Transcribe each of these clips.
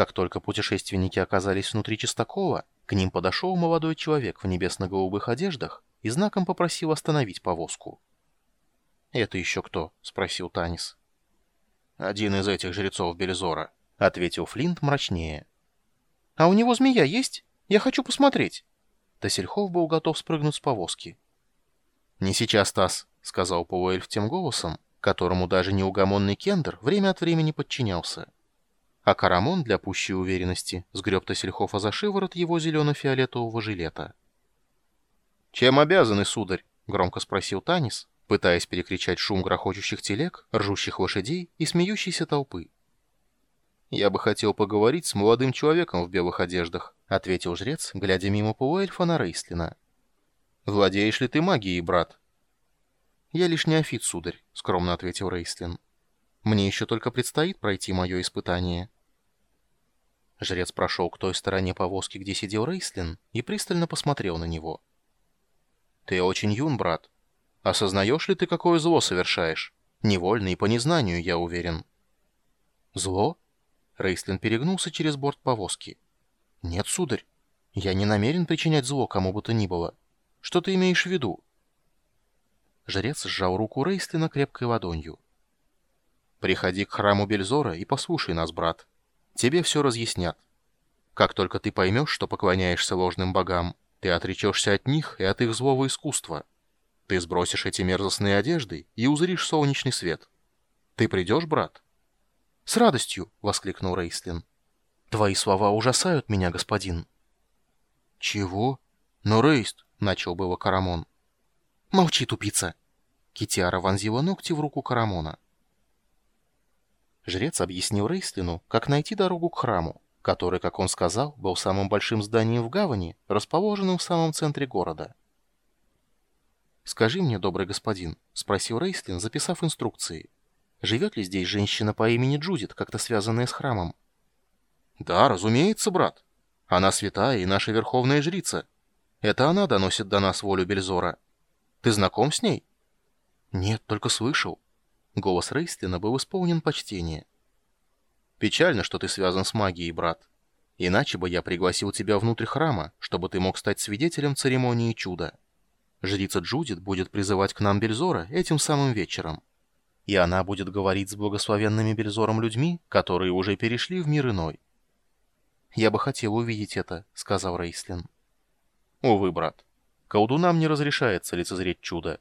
Как только путешественники оказались внутри чистокола, к ним подошел молодой человек в небесно-голубых одеждах и знаком попросил остановить повозку. «Это еще кто?» — спросил Танис. «Один из этих жрецов Белизора», — ответил Флинт мрачнее. «А у него змея есть? Я хочу посмотреть». Тасельхов был готов спрыгнуть с повозки. «Не сейчас, Тас», — сказал полуэльф тем голосом, которому даже неугомонный Кендер время от времени подчинялся. А Карамон, для пущей уверенности, сгреб Тасельхофа за шиворот его зелено-фиолетового жилета. «Чем обязаны, сударь?» — громко спросил Танис, пытаясь перекричать шум грохочущих телег, ржущих лошадей и смеющейся толпы. «Я бы хотел поговорить с молодым человеком в белых одеждах», — ответил жрец, глядя мимо полуэльфа на Рейслина. «Владеешь ли ты магией, брат?» «Я лишь неофит, сударь», — скромно ответил Рейслин. «Мне еще только предстоит пройти мое испытание». Жрец прошел к той стороне повозки, где сидел Рейслин, и пристально посмотрел на него. «Ты очень юн, брат. Осознаешь ли ты, какое зло совершаешь? Невольно и по незнанию, я уверен». «Зло?» Рейслин перегнулся через борт повозки. «Нет, сударь, я не намерен причинять зло кому бы то ни было. Что ты имеешь в виду?» Жрец сжал руку Рейслина крепкой ладонью. «Приходи к храму Бельзора и послушай нас, брат. Тебе все разъяснят. Как только ты поймешь, что поклоняешься ложным богам, ты отречешься от них и от их злого искусства. Ты сбросишь эти мерзостные одежды и узришь солнечный свет. Ты придешь, брат?» «С радостью!» — воскликнул Рейслин. «Твои слова ужасают меня, господин». «Чего? Но Рейст!» — начал было Карамон. «Молчи, тупица!» Китиара вонзила ногти в руку Карамона. Жрец объяснил Рейслину, как найти дорогу к храму, который, как он сказал, был самым большим зданием в гавани, расположенным в самом центре города. «Скажи мне, добрый господин», — спросил Рейслин, записав инструкции, — Живет ли здесь женщина по имени Джудит, как-то связанная с храмом? Да, разумеется, брат. Она святая и наша верховная жрица. Это она доносит до нас волю Бельзора. Ты знаком с ней? Нет, только слышал. Голос Рейстлина был исполнен почтения. Печально, что ты связан с магией, брат. Иначе бы я пригласил тебя внутрь храма, чтобы ты мог стать свидетелем церемонии чуда. Жрица Джудит будет призывать к нам Бельзора этим самым вечером и она будет говорить с благословенными Бельзором людьми, которые уже перешли в мир иной. «Я бы хотел увидеть это», — сказал Рейслин. «Увы, брат, колдунам не разрешается лицезреть чудо.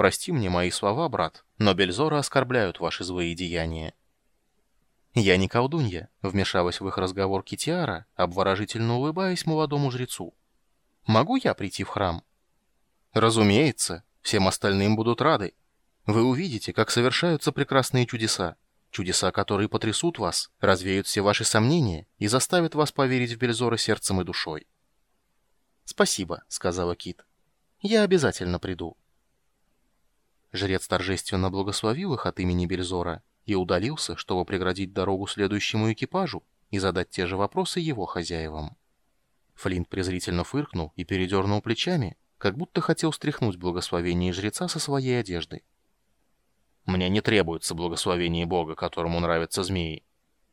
Прости мне мои слова, брат, но Бельзора оскорбляют ваши злые деяния». «Я не колдунья», — вмешалась в их разговор Китиара, обворожительно улыбаясь молодому жрецу. «Могу я прийти в храм?» «Разумеется, всем остальным будут рады. Вы увидите, как совершаются прекрасные чудеса. Чудеса, которые потрясут вас, развеют все ваши сомнения и заставят вас поверить в Бельзора сердцем и душой. «Спасибо», — сказала Кит. «Я обязательно приду». Жрец торжественно благословил их от имени Бельзора и удалился, чтобы преградить дорогу следующему экипажу и задать те же вопросы его хозяевам. Флинт презрительно фыркнул и передернул плечами, как будто хотел стряхнуть благословение жреца со своей одежды. Мне не требуется благословение Бога, которому нравятся змеи.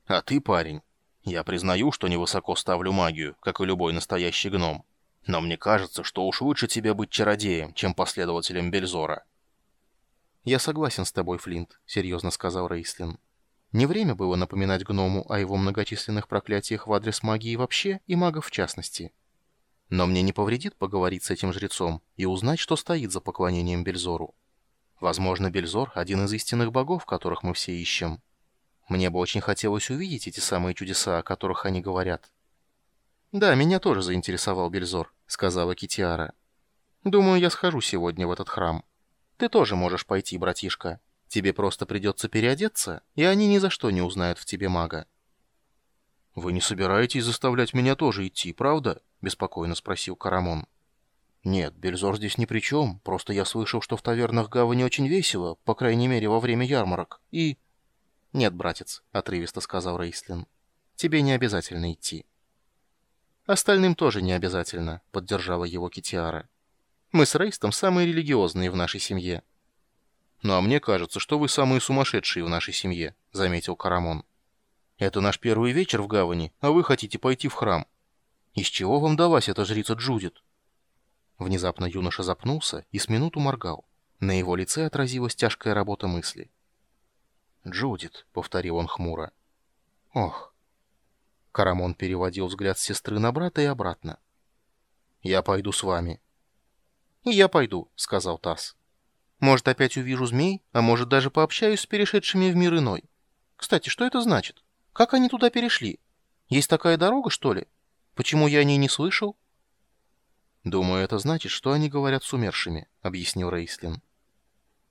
А ты, парень, я признаю, что невысоко ставлю магию, как и любой настоящий гном. Но мне кажется, что уж лучше тебе быть чародеем, чем последователем Бельзора. «Я согласен с тобой, Флинт», — серьезно сказал Рейслин. Не время было напоминать гному о его многочисленных проклятиях в адрес магии вообще и магов в частности. Но мне не повредит поговорить с этим жрецом и узнать, что стоит за поклонением Бельзору. Возможно, Бельзор — один из истинных богов, которых мы все ищем. Мне бы очень хотелось увидеть эти самые чудеса, о которых они говорят. «Да, меня тоже заинтересовал Бельзор», — сказала Китиара. «Думаю, я схожу сегодня в этот храм. Ты тоже можешь пойти, братишка. Тебе просто придется переодеться, и они ни за что не узнают в тебе мага». «Вы не собираетесь заставлять меня тоже идти, правда?» — беспокойно спросил Карамон. «Нет, Бельзор здесь ни при чем. Просто я слышал, что в тавернах гавани очень весело, по крайней мере, во время ярмарок. И...» «Нет, братец», — отрывисто сказал Рейслин. «Тебе не обязательно идти». «Остальным тоже не обязательно», — поддержала его Китиара. «Мы с Рейстом самые религиозные в нашей семье». «Ну а мне кажется, что вы самые сумасшедшие в нашей семье», — заметил Карамон. Это наш первый вечер в гавани, а вы хотите пойти в храм. Из чего вам далась эта жрица Джудит?» Внезапно юноша запнулся и с минуту моргал. На его лице отразилась тяжкая работа мысли. «Джудит», — повторил он хмуро. «Ох». Карамон переводил взгляд сестры на брата и обратно. «Я пойду с вами». «И я пойду», — сказал Тасс. «Может, опять увижу змей, а может, даже пообщаюсь с перешедшими в мир иной. Кстати, что это значит? Как они туда перешли? Есть такая дорога, что ли? Почему я о ней не слышал?» «Думаю, это значит, что они говорят с умершими», — объяснил Рейслин.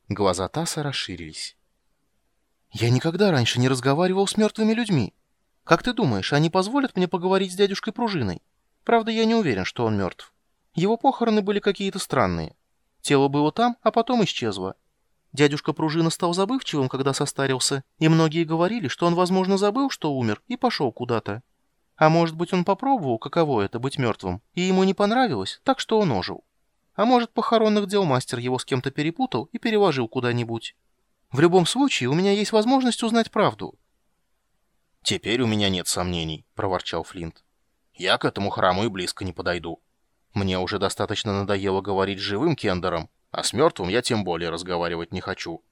Глаза Тасса расширились. «Я никогда раньше не разговаривал с мертвыми людьми. Как ты думаешь, они позволят мне поговорить с дядюшкой Пружиной? Правда, я не уверен, что он мертв. Его похороны были какие-то странные. Тело было там, а потом исчезло. Дядюшка Пружина стал забывчивым, когда состарился, и многие говорили, что он, возможно, забыл, что умер, и пошел куда-то. А может быть, он попробовал, каково это быть мертвым, и ему не понравилось, так что он ожил. А может, похоронных дел мастер его с кем-то перепутал и переложил куда-нибудь. В любом случае, у меня есть возможность узнать правду». «Теперь у меня нет сомнений», — проворчал Флинт. «Я к этому храму и близко не подойду. Мне уже достаточно надоело говорить с живым Кендером, а с мертвым я тем более разговаривать не хочу».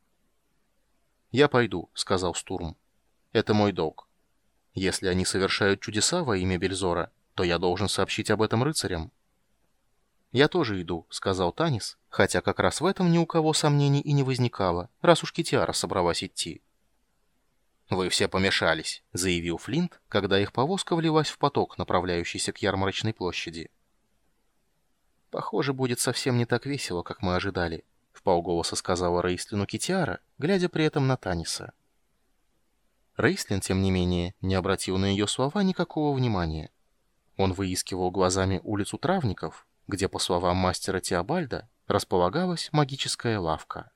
«Я пойду», — сказал Стурм. «Это мой долг. Если они совершают чудеса во имя Бельзора, то я должен сообщить об этом рыцарям». «Я тоже иду», — сказал Танис, хотя как раз в этом ни у кого сомнений и не возникало, раз уж Китиара собралась идти. «Вы все помешались», — заявил Флинт, когда их повозка влилась в поток, направляющийся к ярмарочной площади. «Похоже, будет совсем не так весело, как мы ожидали», — вполголоса сказала Рейслину Китиара, глядя при этом на Таниса. Рейслин, тем не менее, не обратил на ее слова никакого внимания. Он выискивал глазами улицу травников, где, по словам мастера Теобальда, располагалась магическая лавка.